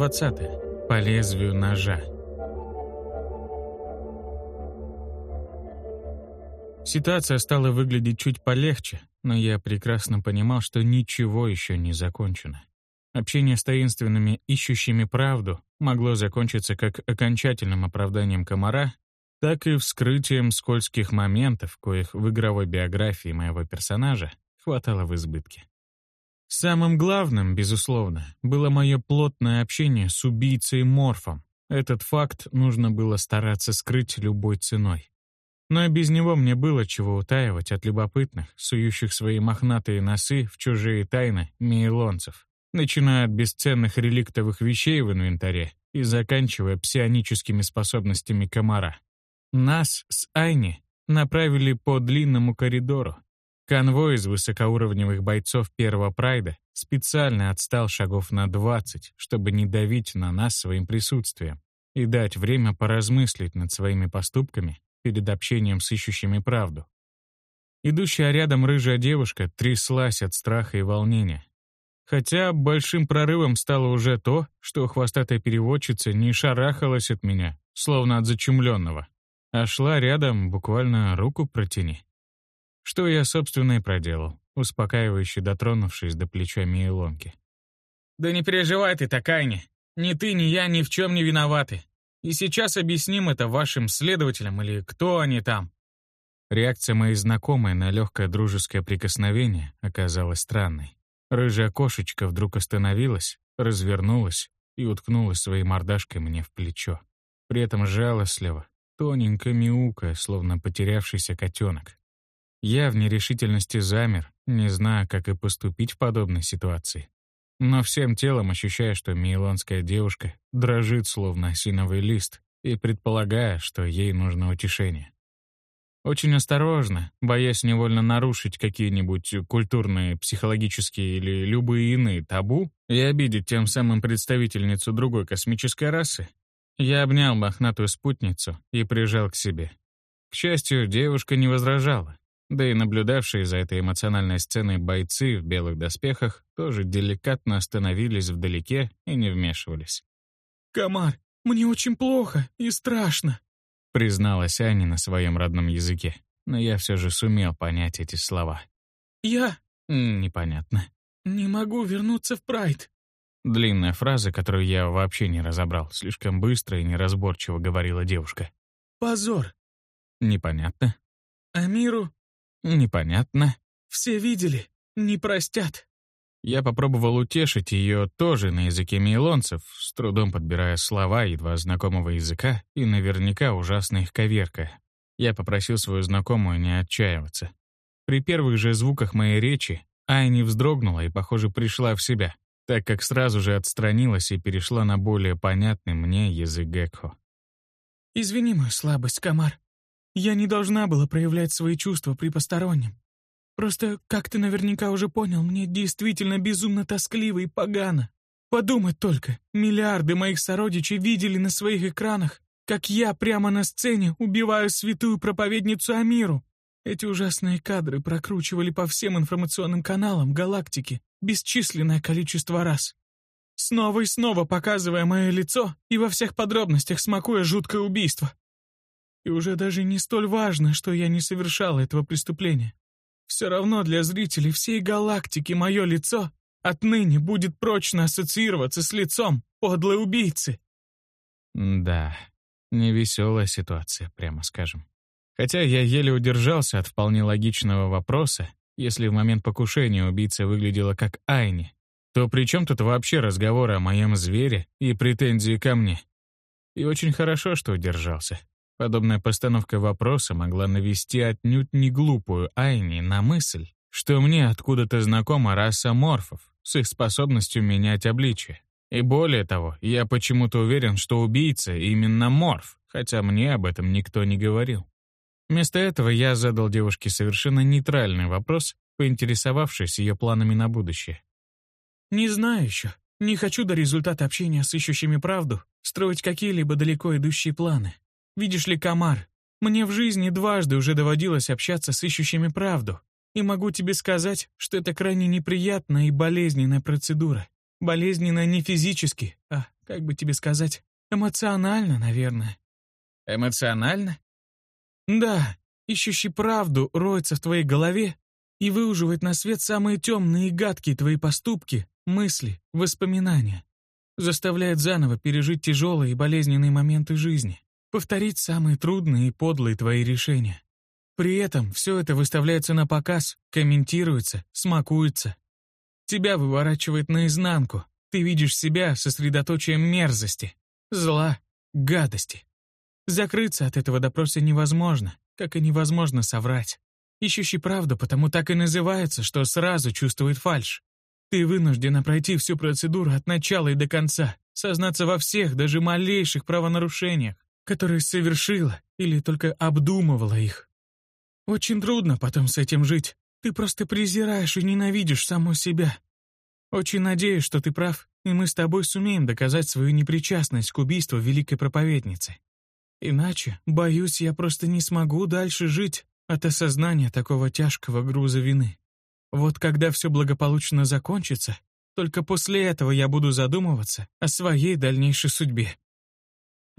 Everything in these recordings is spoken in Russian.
Глава 20. По лезвию ножа. Ситуация стала выглядеть чуть полегче, но я прекрасно понимал, что ничего еще не закончено. Общение с таинственными, ищущими правду, могло закончиться как окончательным оправданием комара, так и вскрытием скользких моментов, коих в игровой биографии моего персонажа хватало в избытке. Самым главным, безусловно, было мое плотное общение с убийцей Морфом. Этот факт нужно было стараться скрыть любой ценой. Но и без него мне было чего утаивать от любопытных, сующих свои мохнатые носы в чужие тайны мейлонцев, начиная от бесценных реликтовых вещей в инвентаре и заканчивая псионическими способностями комара. Нас с Айни направили по длинному коридору, Конвой из высокоуровневых бойцов первого прайда специально отстал шагов на 20, чтобы не давить на нас своим присутствием и дать время поразмыслить над своими поступками перед общением с ищущими правду. Идущая рядом рыжая девушка тряслась от страха и волнения. Хотя большим прорывом стало уже то, что хвостатая переводчица не шарахалась от меня, словно от зачумленного, а шла рядом, буквально руку протяни. Что я, собственно, и проделал, успокаивающе дотронувшись до плеча Мейлонки. «Да не переживай ты, Такайни. Ни ты, ни я ни в чем не виноваты. И сейчас объясним это вашим следователям или кто они там». Реакция моей знакомой на легкое дружеское прикосновение оказалась странной. Рыжая кошечка вдруг остановилась, развернулась и уткнулась своей мордашкой мне в плечо. При этом жалостливо, тоненько мяукая, словно потерявшийся котенок. Я в нерешительности замер, не зная, как и поступить в подобной ситуации. Но всем телом ощущая, что мейлонская девушка дрожит, словно осиновый лист, и предполагая, что ей нужно утешение. Очень осторожно, боясь невольно нарушить какие-нибудь культурные, психологические или любые иные табу и обидеть тем самым представительницу другой космической расы, я обнял мохнатую спутницу и прижал к себе. К счастью, девушка не возражала, да и наблюдавшие за этой эмоциональной сценой бойцы в белых доспехах тоже деликатно остановились вдалеке и не вмешивались. «Комар, мне очень плохо и страшно», призналась Аня на своем родном языке, но я все же сумел понять эти слова. «Я...» «Непонятно». «Не могу вернуться в Прайд». Длинная фраза, которую я вообще не разобрал, слишком быстро и неразборчиво говорила девушка. «Позор». «Непонятно». «Амиру Непонятно. Все видели. Не простят. Я попробовал утешить ее тоже на языке мейлонцев, с трудом подбирая слова едва знакомого языка и наверняка ужасно их коверкая. Я попросил свою знакомую не отчаиваться. При первых же звуках моей речи Айни вздрогнула и, похоже, пришла в себя, так как сразу же отстранилась и перешла на более понятный мне язык Гекхо. «Извини мою слабость, Камар. Я не должна была проявлять свои чувства при постороннем. Просто, как ты наверняка уже понял, мне действительно безумно тоскливо и погано. Подумать только, миллиарды моих сородичей видели на своих экранах, как я прямо на сцене убиваю святую проповедницу Амиру. Эти ужасные кадры прокручивали по всем информационным каналам галактики бесчисленное количество раз. Снова и снова показывая мое лицо и во всех подробностях смакуя жуткое убийство. И уже даже не столь важно, что я не совершал этого преступления. Все равно для зрителей всей галактики мое лицо отныне будет прочно ассоциироваться с лицом подлой убийцы. Да, невеселая ситуация, прямо скажем. Хотя я еле удержался от вполне логичного вопроса, если в момент покушения убийца выглядела как Айни, то при чем тут вообще разговор о моем звере и претензии ко мне? И очень хорошо, что удержался. Подобная постановка вопроса могла навести отнюдь не глупую Айни на мысль, что мне откуда-то знакома раса морфов с их способностью менять обличие. И более того, я почему-то уверен, что убийца именно морф, хотя мне об этом никто не говорил. Вместо этого я задал девушке совершенно нейтральный вопрос, поинтересовавшись ее планами на будущее. «Не знаю еще. Не хочу до результата общения с ищущими правду строить какие-либо далеко идущие планы. Видишь ли, Камар, мне в жизни дважды уже доводилось общаться с ищущими правду, и могу тебе сказать, что это крайне неприятная и болезненная процедура. Болезненная не физически, а как бы тебе сказать, эмоционально, наверное. Эмоционально? Да, ищущий правду роется в твоей голове и выуживает на свет самые темные и гадкие твои поступки, мысли, воспоминания. Заставляет заново пережить тяжелые и болезненные моменты жизни, повторить самые трудные и подлые твои решения. При этом все это выставляется на показ, комментируется, смакуется. Тебя выворачивает наизнанку. Ты видишь себя сосредоточием мерзости, зла, гадости. Закрыться от этого допроса невозможно, как и невозможно соврать. Ищущий правду потому так и называется, что сразу чувствует фальшь. Ты вынуждена пройти всю процедуру от начала и до конца, сознаться во всех, даже малейших правонарушениях, которые совершила или только обдумывала их. Очень трудно потом с этим жить. Ты просто презираешь и ненавидишь саму себя. Очень надеюсь, что ты прав, и мы с тобой сумеем доказать свою непричастность к убийству великой проповедницы. Иначе, боюсь, я просто не смогу дальше жить от осознания такого тяжкого груза вины. Вот когда все благополучно закончится, только после этого я буду задумываться о своей дальнейшей судьбе.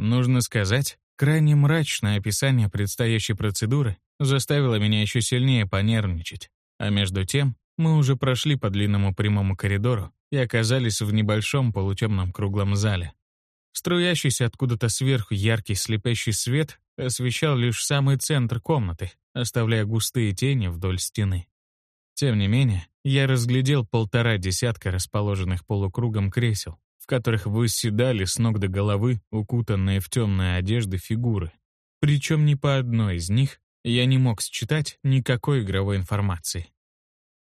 Нужно сказать, крайне мрачное описание предстоящей процедуры заставило меня еще сильнее понервничать. А между тем, мы уже прошли по длинному прямому коридору и оказались в небольшом полутемном круглом зале. Струящийся откуда-то сверху яркий слепящий свет освещал лишь самый центр комнаты, оставляя густые тени вдоль стены. Тем не менее, я разглядел полтора десятка расположенных полукругом кресел, в которых выседали с ног до головы укутанные в темные одежды фигуры. Причем ни по одной из них я не мог считать никакой игровой информации.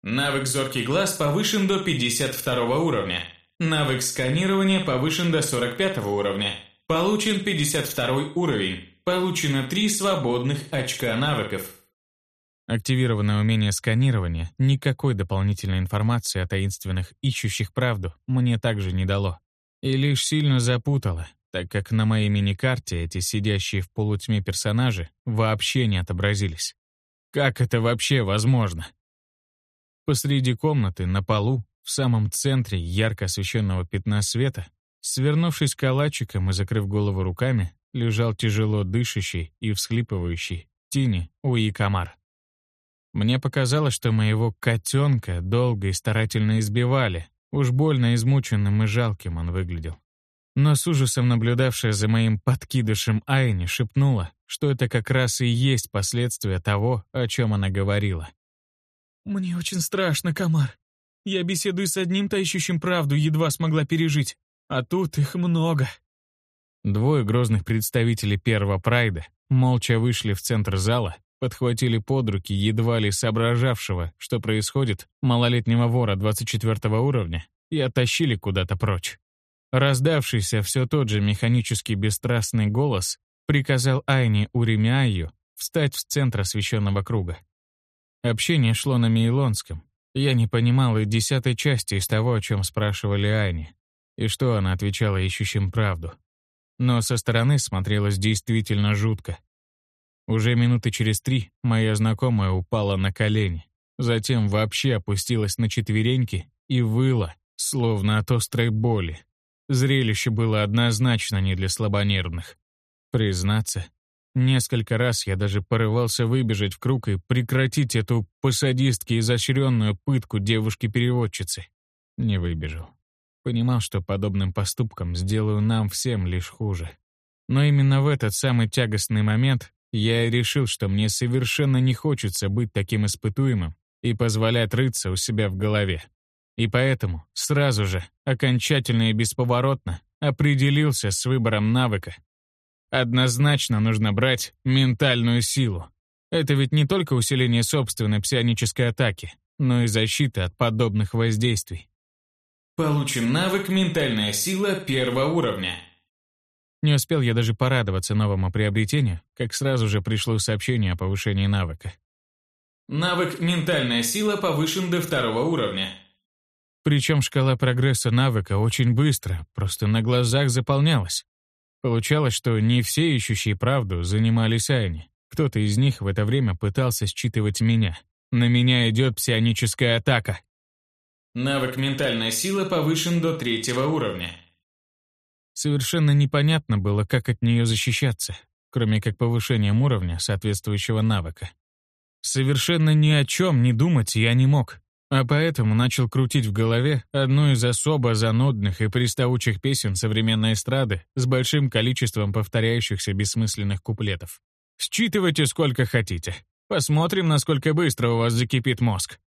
Навык «Зоркий глаз» повышен до 52 уровня. Навык сканирования повышен до 45 уровня. Получен 52 уровень. Получено 3 свободных очка навыков. Активированное умение сканирования никакой дополнительной информации о таинственных ищущих правду мне также не дало. И лишь сильно запутало, так как на моей мини-карте эти сидящие в полутьме персонажи вообще не отобразились. Как это вообще возможно? Посреди комнаты, на полу, в самом центре ярко освещенного пятна света, свернувшись калачиком и закрыв голову руками, лежал тяжело дышащий и всхлипывающий Тини Уи Камар. Мне показалось, что моего котенка долго и старательно избивали, уж больно измученным и жалким он выглядел. Но с ужасом наблюдавшая за моим подкидышем Айни шепнула, что это как раз и есть последствия того, о чем она говорила. «Мне очень страшно, Камар. Я беседую с одним тающим правду, едва смогла пережить. А тут их много». Двое грозных представителей первого прайда молча вышли в центр зала, подхватили под руки едва ли соображавшего, что происходит, малолетнего вора 24 уровня, и оттащили куда-то прочь. Раздавшийся все тот же механический бесстрастный голос приказал Айне Уремяю встать в центр освещенного круга. Общение шло на Мейлонском. Я не понимал и десятой части из того, о чем спрашивали Ани, и что она отвечала ищущим правду. Но со стороны смотрелось действительно жутко. Уже минуты через три моя знакомая упала на колени, затем вообще опустилась на четвереньки и выла, словно от острой боли. Зрелище было однозначно не для слабонервных. Признаться, Несколько раз я даже порывался выбежать в круг и прекратить эту посадистски изощренную пытку девушки-переводчицы. Не выбежал. Понимал, что подобным поступком сделаю нам всем лишь хуже. Но именно в этот самый тягостный момент я и решил, что мне совершенно не хочется быть таким испытуемым и позволять рыться у себя в голове. И поэтому сразу же, окончательно и бесповоротно, определился с выбором навыка, Однозначно нужно брать ментальную силу. Это ведь не только усиление собственной псионической атаки, но и защита от подобных воздействий. Получен навык «Ментальная сила» первого уровня. Не успел я даже порадоваться новому приобретению, как сразу же пришло сообщение о повышении навыка. Навык «Ментальная сила» повышен до второго уровня. Причем шкала прогресса навыка очень быстро, просто на глазах заполнялась. Получалось, что не все ищущие правду занимались Айни. Кто-то из них в это время пытался считывать меня. На меня идет псионическая атака. Навык «Ментальная сила» повышен до третьего уровня. Совершенно непонятно было, как от нее защищаться, кроме как повышением уровня соответствующего навыка. Совершенно ни о чем не думать я не мог, а поэтому начал крутить в голове одну из особо занудных и приставучих песен современной эстрады с большим количеством повторяющихся бессмысленных куплетов. Считывайте сколько хотите. Посмотрим, насколько быстро у вас закипит мозг.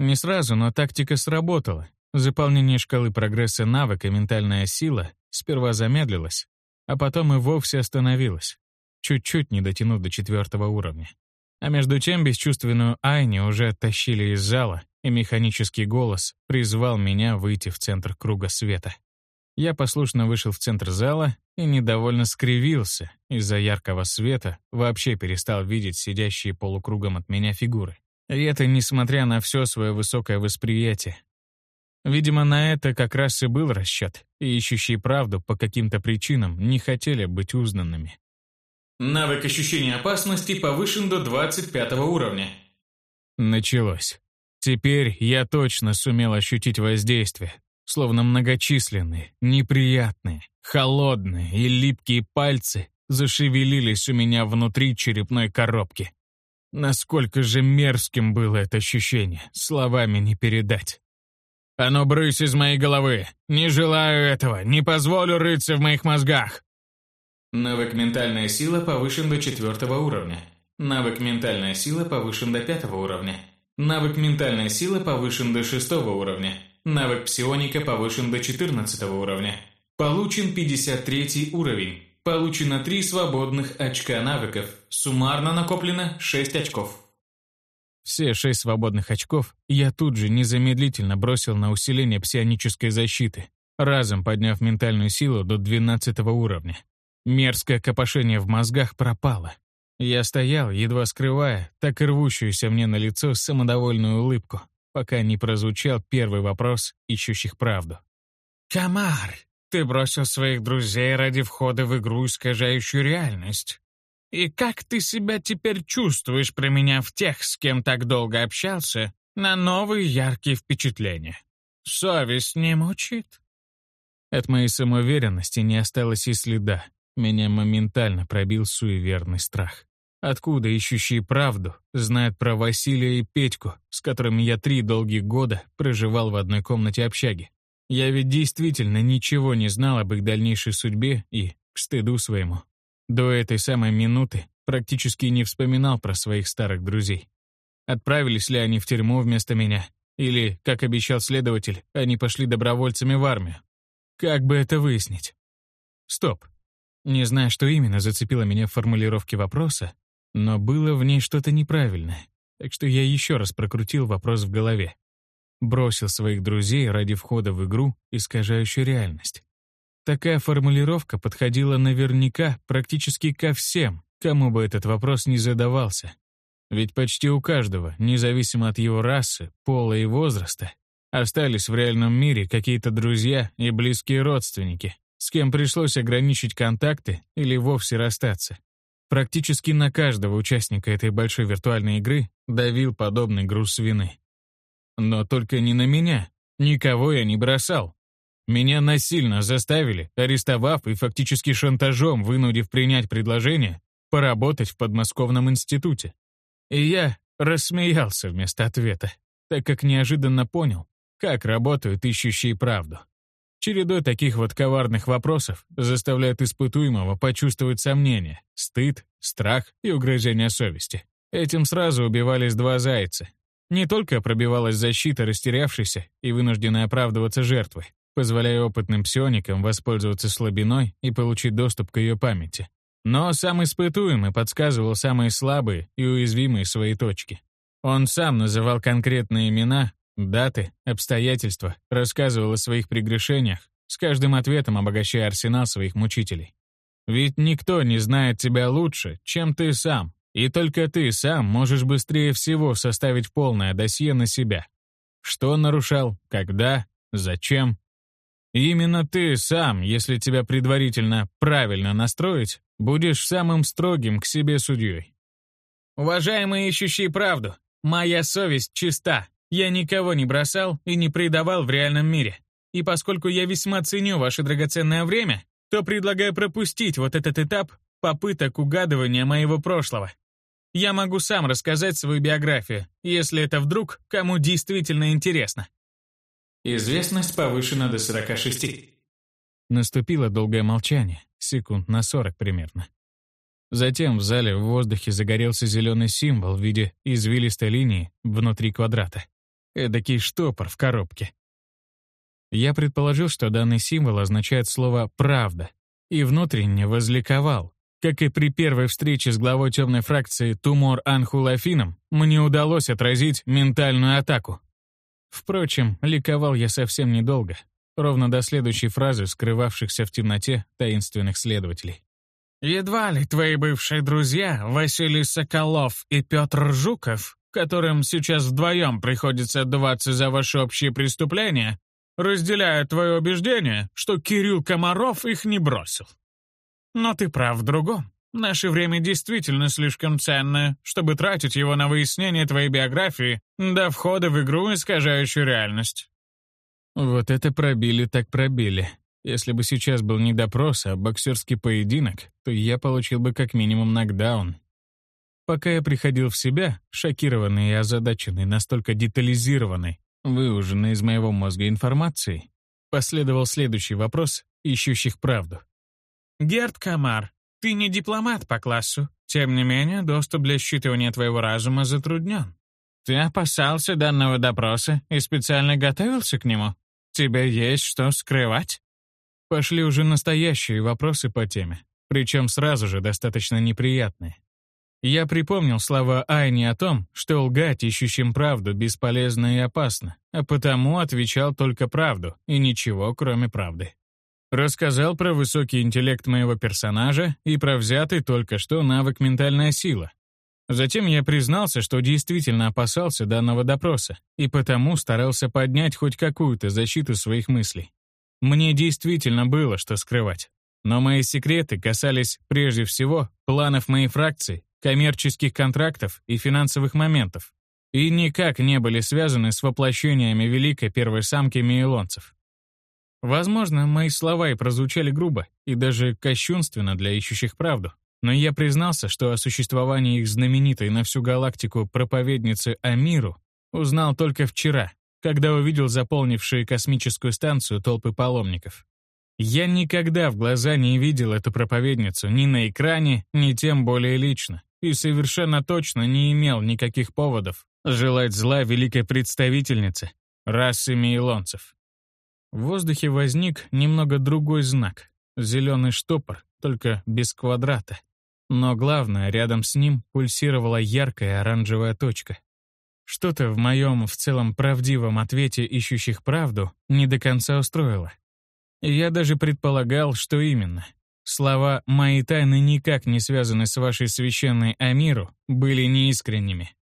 Не сразу, но тактика сработала. Заполнение шкалы прогресса навыка «Ментальная сила» сперва замедлилось, а потом и вовсе остановилось, чуть-чуть не дотянув до четвертого уровня. А между тем бесчувственную Айни уже оттащили из зала, и механический голос призвал меня выйти в центр круга света. Я послушно вышел в центр зала и недовольно скривился из-за яркого света, вообще перестал видеть сидящие полукругом от меня фигуры. И это несмотря на все свое высокое восприятие. Видимо, на это как раз и был расчет, и ищущие правду по каким-то причинам не хотели быть узнанными. Навык ощущения опасности повышен до 25 уровня. Началось. Теперь я точно сумел ощутить воздействие, словно многочисленные, неприятные, холодные и липкие пальцы зашевелились у меня внутри черепной коробки. Насколько же мерзким было это ощущение, словами не передать. «А ну, брысь из моей головы! Не желаю этого! Не позволю рыться в моих мозгах!» Навык «Ментальная сила» повышен до четвертого уровня. Навык «Ментальная сила» повышен до пятого уровня. Навык «Ментальная сила» повышен до шестого уровня. Навык «Псионика» повышен до 14 уровня. Получен 53 уровень. Получено 3 свободных очка навыков. Суммарно накоплено 6 очков. Все шесть свободных очков я тут же незамедлительно бросил на усиление псионической защиты, разом подняв ментальную силу до 12 уровня. Мерзкое копошение в мозгах пропало. Я стоял, едва скрывая, так и рвущуюся мне на лицо самодовольную улыбку, пока не прозвучал первый вопрос ищущих правду. «Камар, ты бросил своих друзей ради входа в игру, искажающую реальность. И как ты себя теперь чувствуешь, применяв тех, с кем так долго общался, на новые яркие впечатления? Совесть не мучит?» От моей самоуверенности не осталось и следа. Меня моментально пробил суеверный страх. Откуда ищущие правду знают про Василия и Петьку, с которыми я три долгих года проживал в одной комнате общаги? Я ведь действительно ничего не знал об их дальнейшей судьбе и, к стыду своему, до этой самой минуты практически не вспоминал про своих старых друзей. Отправились ли они в тюрьму вместо меня? Или, как обещал следователь, они пошли добровольцами в армию? Как бы это выяснить? Стоп. Не знаю, что именно зацепило меня в формулировке вопроса, но было в ней что-то неправильное, так что я еще раз прокрутил вопрос в голове. Бросил своих друзей ради входа в игру, искажающую реальность. Такая формулировка подходила наверняка практически ко всем, кому бы этот вопрос не задавался. Ведь почти у каждого, независимо от его расы, пола и возраста, остались в реальном мире какие-то друзья и близкие родственники, с кем пришлось ограничить контакты или вовсе расстаться. Практически на каждого участника этой большой виртуальной игры давил подобный груз вины. Но только не на меня. Никого я не бросал. Меня насильно заставили, арестовав и фактически шантажом вынудив принять предложение поработать в подмосковном институте. И я рассмеялся вместо ответа, так как неожиданно понял, как работают ищущие правду. Чередой таких вот коварных вопросов заставляет испытуемого почувствовать сомнение, стыд, страх и угрызение совести. Этим сразу убивались два зайца. Не только пробивалась защита растерявшейся и вынужденной оправдываться жертвы, позволяя опытным псионикам воспользоваться слабиной и получить доступ к ее памяти. Но сам испытуемый подсказывал самые слабые и уязвимые свои точки. Он сам называл конкретные имена Даты, обстоятельства, рассказывал о своих прегрешениях, с каждым ответом обогащая арсенал своих мучителей. Ведь никто не знает тебя лучше, чем ты сам, и только ты сам можешь быстрее всего составить полное досье на себя. Что нарушал, когда, зачем. Именно ты сам, если тебя предварительно правильно настроить, будешь самым строгим к себе судьей. Уважаемые ищущие правду, моя совесть чиста. Я никого не бросал и не предавал в реальном мире. И поскольку я весьма ценю ваше драгоценное время, то предлагаю пропустить вот этот этап попыток угадывания моего прошлого. Я могу сам рассказать свою биографию, если это вдруг кому действительно интересно. Известность повышена до 46. Наступило долгое молчание, секунд на 40 примерно. Затем в зале в воздухе загорелся зеленый символ в виде извилистой линии внутри квадрата. Эдакий штопор в коробке. Я предположил, что данный символ означает слово «правда», и внутренне возликовал. Как и при первой встрече с главой темной фракции Тумор Анхулафином, мне удалось отразить ментальную атаку. Впрочем, ликовал я совсем недолго, ровно до следующей фразы скрывавшихся в темноте таинственных следователей. «Едва ли твои бывшие друзья Василий Соколов и Петр Жуков, которым сейчас вдвоем приходится отдуваться за ваши общие преступления, разделяют твое убеждение, что Кирилл Комаров их не бросил. Но ты прав в другом. Наше время действительно слишком ценное, чтобы тратить его на выяснение твоей биографии до входа в игру, искажающую реальность. Вот это пробили так пробили. Если бы сейчас был не допрос, а боксерский поединок, то я получил бы как минимум нокдаун. Пока я приходил в себя, шокированный и озадаченный, настолько детализированный, выуженный из моего мозга информацией, последовал следующий вопрос ищущих правду. «Герд Камар, ты не дипломат по классу. Тем не менее, доступ для считывания твоего разума затруднен. Ты опасался данного допроса и специально готовился к нему? Тебе есть что скрывать?» Пошли уже настоящие вопросы по теме, причем сразу же достаточно неприятные. Я припомнил слова Айни о том, что лгать ищущим правду бесполезно и опасно, а потому отвечал только правду и ничего, кроме правды. Рассказал про высокий интеллект моего персонажа и про взятый только что навык «Ментальная сила», Затем я признался, что действительно опасался данного допроса и потому старался поднять хоть какую-то защиту своих мыслей. Мне действительно было что скрывать. Но мои секреты касались прежде всего планов моей фракции, коммерческих контрактов и финансовых моментов, и никак не были связаны с воплощениями великой первой самки мейлонцев. Возможно, мои слова и прозвучали грубо, и даже кощунственно для ищущих правду, но я признался, что о существовании их знаменитой на всю галактику проповедницы Амиру узнал только вчера, когда увидел заполнившие космическую станцию толпы паломников. Я никогда в глаза не видел эту проповедницу ни на экране, ни тем более лично, и совершенно точно не имел никаких поводов желать зла великой представительнице расы мейлонцев. В воздухе возник немного другой знак — зеленый штопор, только без квадрата. Но главное, рядом с ним пульсировала яркая оранжевая точка. Что-то в моем в целом правдивом ответе ищущих правду не до конца устроило. я даже предполагал, что именно. Слова «мои тайны никак не связаны с вашей священной Амиру» были неискренними.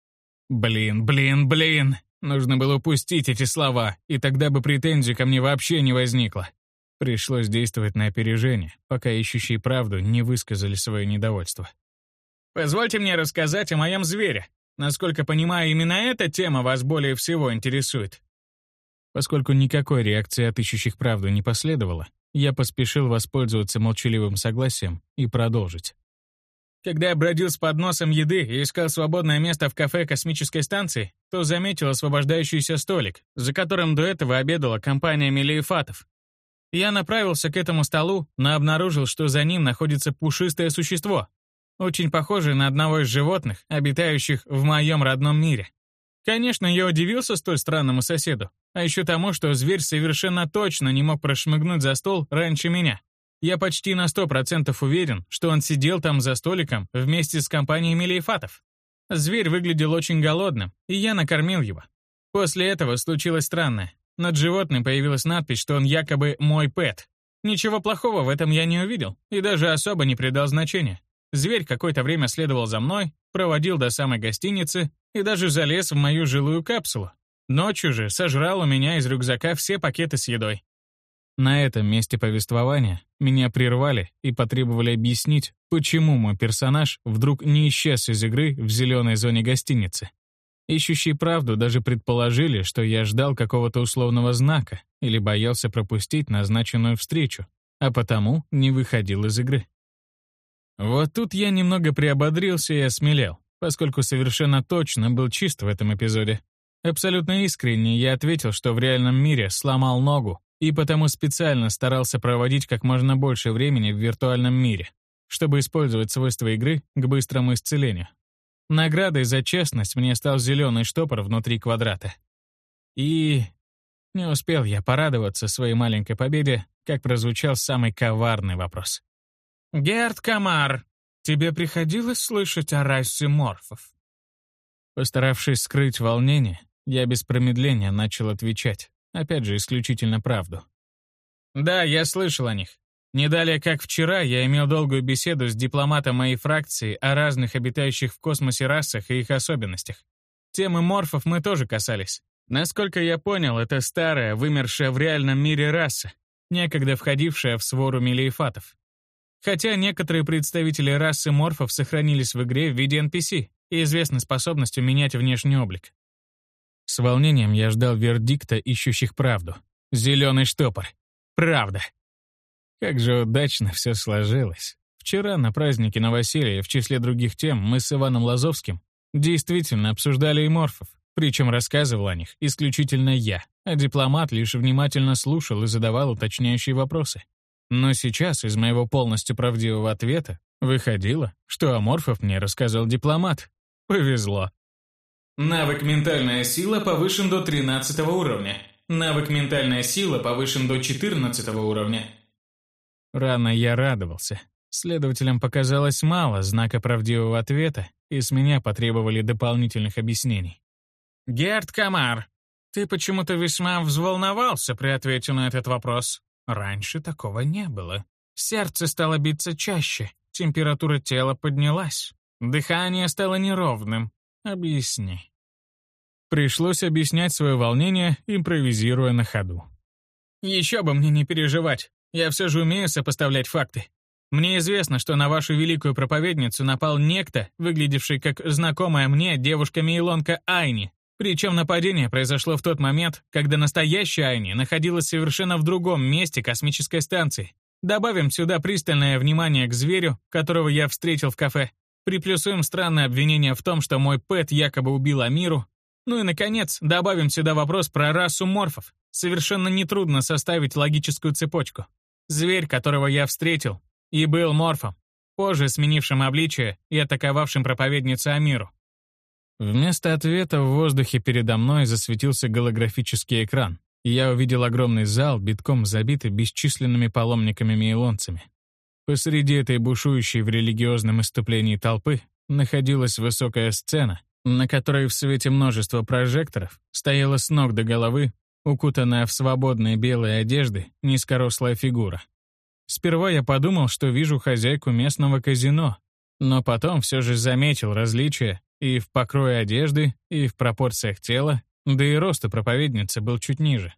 Блин, блин, блин! Нужно было упустить эти слова, и тогда бы претензий ко мне вообще не возникло. Пришлось действовать на опережение, пока ищущие правду не высказали свое недовольство. «Позвольте мне рассказать о моем звере. Насколько понимаю, именно эта тема вас более всего интересует». Поскольку никакой реакции от ищущих правду не последовало, я поспешил воспользоваться молчаливым согласием и продолжить. Когда я бродил с подносом еды и искал свободное место в кафе космической станции, то заметил освобождающийся столик, за которым до этого обедала компания Мелиефатов. Я направился к этому столу, но обнаружил, что за ним находится пушистое существо, очень похожее на одного из животных, обитающих в моем родном мире. Конечно, я удивился столь странному соседу, а еще тому, что зверь совершенно точно не мог прошмыгнуть за стол раньше меня. Я почти на сто процентов уверен, что он сидел там за столиком вместе с компанией Мелиефатов. Зверь выглядел очень голодным, и я накормил его. После этого случилось странное. Над животным появилась надпись, что он якобы мой пэт. Ничего плохого в этом я не увидел и даже особо не придал значения. Зверь какое-то время следовал за мной, проводил до самой гостиницы и даже залез в мою жилую капсулу. Ночью же сожрал у меня из рюкзака все пакеты с едой. На этом месте повествования меня прервали и потребовали объяснить, почему мой персонаж вдруг не исчез из игры в зеленой зоне гостиницы. Ищущие правду даже предположили, что я ждал какого-то условного знака или боялся пропустить назначенную встречу, а потому не выходил из игры. Вот тут я немного приободрился и осмелел, поскольку совершенно точно был чист в этом эпизоде. Абсолютно искренне я ответил, что в реальном мире сломал ногу, и потому специально старался проводить как можно больше времени в виртуальном мире, чтобы использовать свойства игры к быстрому исцелению. Наградой за честность мне стал зеленый штопор внутри квадрата. И не успел я порадоваться своей маленькой победе, как прозвучал самый коварный вопрос. «Герд Камар, тебе приходилось слышать о расе морфов?» Постаравшись скрыть волнение, я без промедления начал отвечать, опять же, исключительно правду. «Да, я слышал о них. Не далее, как вчера, я имел долгую беседу с дипломатом моей фракции о разных обитающих в космосе расах и их особенностях. Темы морфов мы тоже касались. Насколько я понял, это старая, вымершая в реальном мире раса, некогда входившая в свору мелиефатов. Хотя некоторые представители расы морфов сохранились в игре в виде NPC и известны способностью менять внешний облик. С волнением я ждал вердикта ищущих правду. Зеленый штопор. Правда. Как же удачно все сложилось. Вчера на празднике новоселья в числе других тем мы с Иваном Лазовским действительно обсуждали и морфов, причем рассказывал о них исключительно я, а дипломат лишь внимательно слушал и задавал уточняющие вопросы. Но сейчас из моего полностью правдивого ответа выходило, что о морфов мне рассказал дипломат. Повезло. Навык «Ментальная сила» повышен до 13 уровня. Навык «Ментальная сила» повышен до 14 уровня. Рано я радовался. Следователям показалось мало знака правдивого ответа, и с меня потребовали дополнительных объяснений. «Герд Камар, ты почему-то весьма взволновался при ответе на этот вопрос. Раньше такого не было. Сердце стало биться чаще, температура тела поднялась, дыхание стало неровным. Объясни». Пришлось объяснять свое волнение, импровизируя на ходу. «Еще бы мне не переживать. Я все же умею сопоставлять факты. Мне известно, что на вашу великую проповедницу напал некто, выглядевший как знакомая мне девушка-мейлонка Айни. Причем нападение произошло в тот момент, когда настоящая Айни находилась совершенно в другом месте космической станции. Добавим сюда пристальное внимание к зверю, которого я встретил в кафе. Приплюсуем странное обвинение в том, что мой пэт якобы убил Амиру. Ну и, наконец, добавим сюда вопрос про расу морфов. Совершенно нетрудно составить логическую цепочку. Зверь, которого я встретил, и был морфом, позже сменившим обличие и атаковавшим проповедницу Амиру. Вместо ответа в воздухе передо мной засветился голографический экран, и я увидел огромный зал, битком забитый бесчисленными паломниками-мейлонцами. Посреди этой бушующей в религиозном иступлении толпы находилась высокая сцена, на которой в свете множества прожекторов стояла с ног до головы укутанная в свободные белые одежды, низкорослая фигура. Сперва я подумал, что вижу хозяйку местного казино, но потом все же заметил различия и в покрое одежды, и в пропорциях тела, да и рост проповедницы был чуть ниже.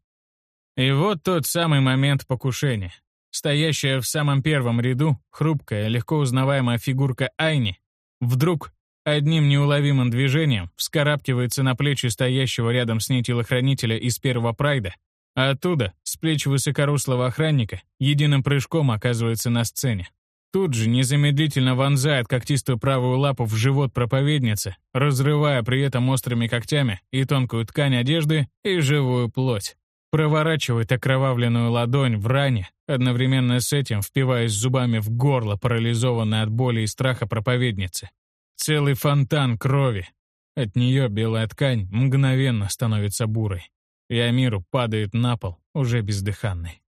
И вот тот самый момент покушения. Стоящая в самом первом ряду, хрупкая, легко узнаваемая фигурка Айни, вдруг Одним неуловимым движением вскарабкивается на плечи стоящего рядом с ней телохранителя из первого прайда, а оттуда, с плеч высокорослого охранника, единым прыжком оказывается на сцене. Тут же незамедлительно вонзает когтистую правую лапу в живот проповедницы, разрывая при этом острыми когтями и тонкую ткань одежды, и живую плоть. Проворачивает окровавленную ладонь в ране, одновременно с этим впиваясь зубами в горло, парализованной от боли и страха проповедницы. Целый фонтан крови. От нее белая ткань мгновенно становится бурой. И Амиру падает на пол, уже бездыханный.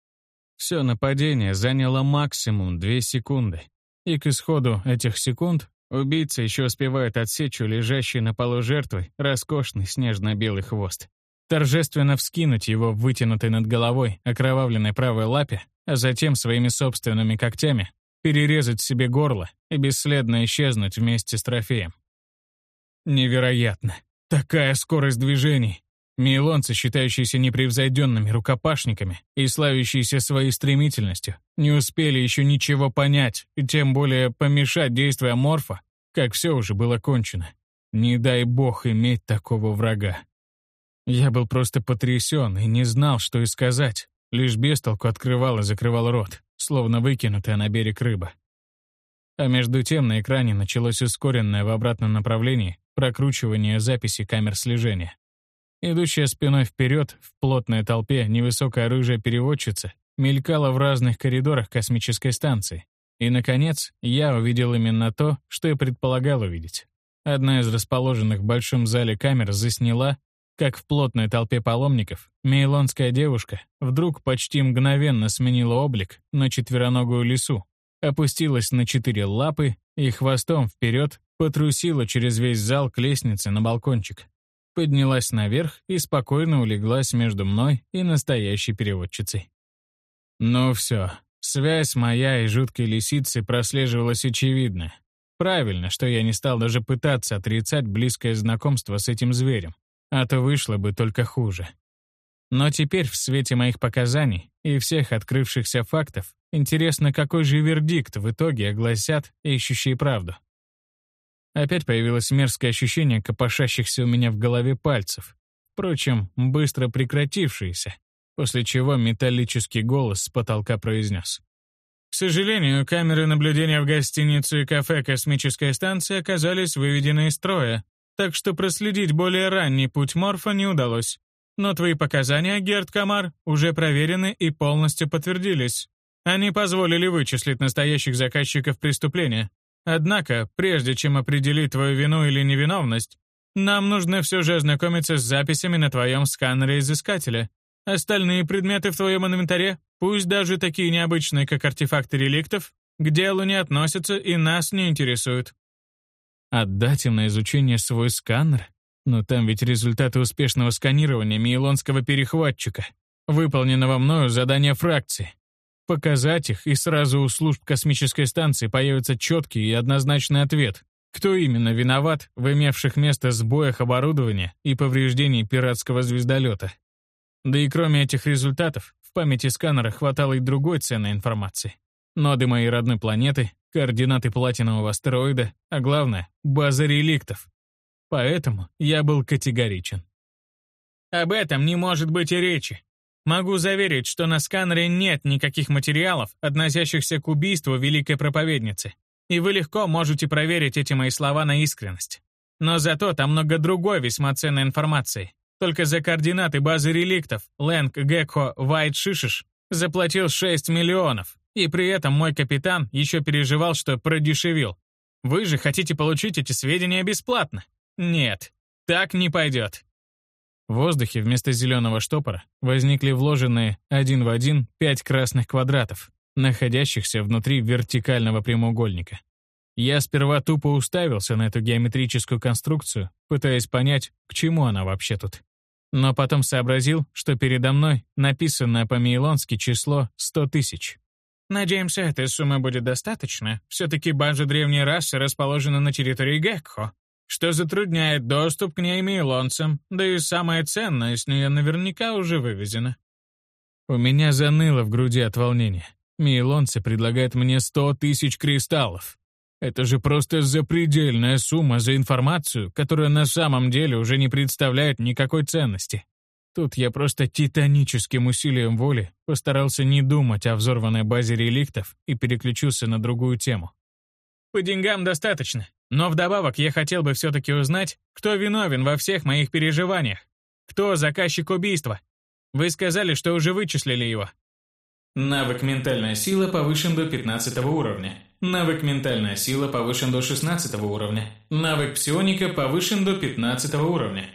Все нападение заняло максимум две секунды. И к исходу этих секунд убийца еще успевает отсечь у лежащей на полу жертвы роскошный снежно-белый хвост. Торжественно вскинуть его в вытянутой над головой окровавленной правой лапе, а затем своими собственными когтями перерезать себе горло и бесследно исчезнуть вместе с трофеем. Невероятно. Такая скорость движений. Мейлонцы, считающиеся непревзойденными рукопашниками и славящиеся своей стремительностью, не успели еще ничего понять и тем более помешать действия Морфа, как все уже было кончено. Не дай бог иметь такого врага. Я был просто потрясен и не знал, что и сказать. Лишь бестолку открывал и закрывал рот, словно выкинутая на берег рыба. А между тем на экране началось ускоренное в обратном направлении прокручивание записи камер слежения. Идущая спиной вперед в плотной толпе невысокая рыжая переводчица мелькала в разных коридорах космической станции. И, наконец, я увидел именно то, что и предполагал увидеть. Одна из расположенных в большом зале камер засняла, как в плотной толпе паломников мейлонская девушка вдруг почти мгновенно сменила облик на четвероногую лису, опустилась на четыре лапы и хвостом вперед потрусила через весь зал к лестнице на балкончик. Поднялась наверх и спокойно улеглась между мной и настоящей переводчицей. Ну все, связь моя и жуткой лисицы прослеживалась очевидно. Правильно, что я не стал даже пытаться отрицать близкое знакомство с этим зверем а то вышло бы только хуже. Но теперь в свете моих показаний и всех открывшихся фактов интересно, какой же вердикт в итоге огласят ищущие правду. Опять появилось мерзкое ощущение копошащихся у меня в голове пальцев, впрочем, быстро прекратившиеся, после чего металлический голос с потолка произнес. К сожалению, камеры наблюдения в гостинице и кафе «Космическая станция» оказались выведены из строя, так что проследить более ранний путь Морфа не удалось. Но твои показания, Герд Камар, уже проверены и полностью подтвердились. Они позволили вычислить настоящих заказчиков преступления. Однако, прежде чем определить твою вину или невиновность, нам нужно все же ознакомиться с записями на твоем сканере изыскателя. Остальные предметы в твоем инвентаре, пусть даже такие необычные, как артефакты реликтов, к делу не относятся и нас не интересуют. Отдать им на изучение свой сканер? Но там ведь результаты успешного сканирования мейлонского перехватчика, выполненного мною задания фракции. Показать их, и сразу у служб космической станции появится четкий и однозначный ответ, кто именно виноват в имевших место сбоях оборудования и повреждении пиратского звездолета. Да и кроме этих результатов, в памяти сканера хватало и другой ценной информации. Ноды моей родной планеты, координаты платинового астероида, а главное — база реликтов. Поэтому я был категоричен. Об этом не может быть и речи. Могу заверить, что на сканере нет никаких материалов, относящихся к убийству великой проповедницы. И вы легко можете проверить эти мои слова на искренность. Но зато там много другой весьма ценной информации. Только за координаты базы реликтов Лэнг Гекхо Вайт Шишиш заплатил 6 миллионов, и при этом мой капитан еще переживал, что продешевил. Вы же хотите получить эти сведения бесплатно? Нет, так не пойдет. В воздухе вместо зеленого штопора возникли вложенные один в один пять красных квадратов, находящихся внутри вертикального прямоугольника. Я сперва тупо уставился на эту геометрическую конструкцию, пытаясь понять, к чему она вообще тут. Но потом сообразил, что передо мной написанное по-мейлонски число 100 тысяч. Надеемся, этой суммы будет достаточно. Все-таки база древней расы расположена на территории Гекхо, что затрудняет доступ к ней мейлонцам, да и самое ценное с нее наверняка уже вывезено. У меня заныло в груди от волнения. Мейлонцы предлагают мне сто тысяч кристаллов. Это же просто запредельная сумма за информацию, которая на самом деле уже не представляет никакой ценности. Тут я просто титаническим усилием воли постарался не думать о взорванной базе реликтов и переключился на другую тему. По деньгам достаточно, но вдобавок я хотел бы все-таки узнать, кто виновен во всех моих переживаниях. Кто заказчик убийства? Вы сказали, что уже вычислили его. Навык «Ментальная сила» повышен до 15 уровня. Навык «Ментальная сила» повышен до 16 уровня. Навык «Псионика» повышен до 15 уровня.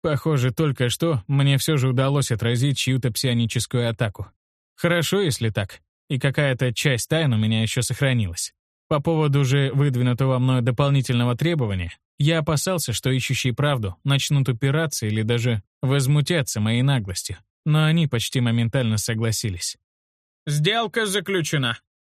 Похоже, только что мне все же удалось отразить чью-то псионическую атаку. Хорошо, если так. И какая-то часть тайн у меня еще сохранилась. По поводу же выдвинутого мною дополнительного требования, я опасался, что ищущие правду начнут упираться или даже возмутятся моей наглостью. Но они почти моментально согласились. «Сделка заключена»,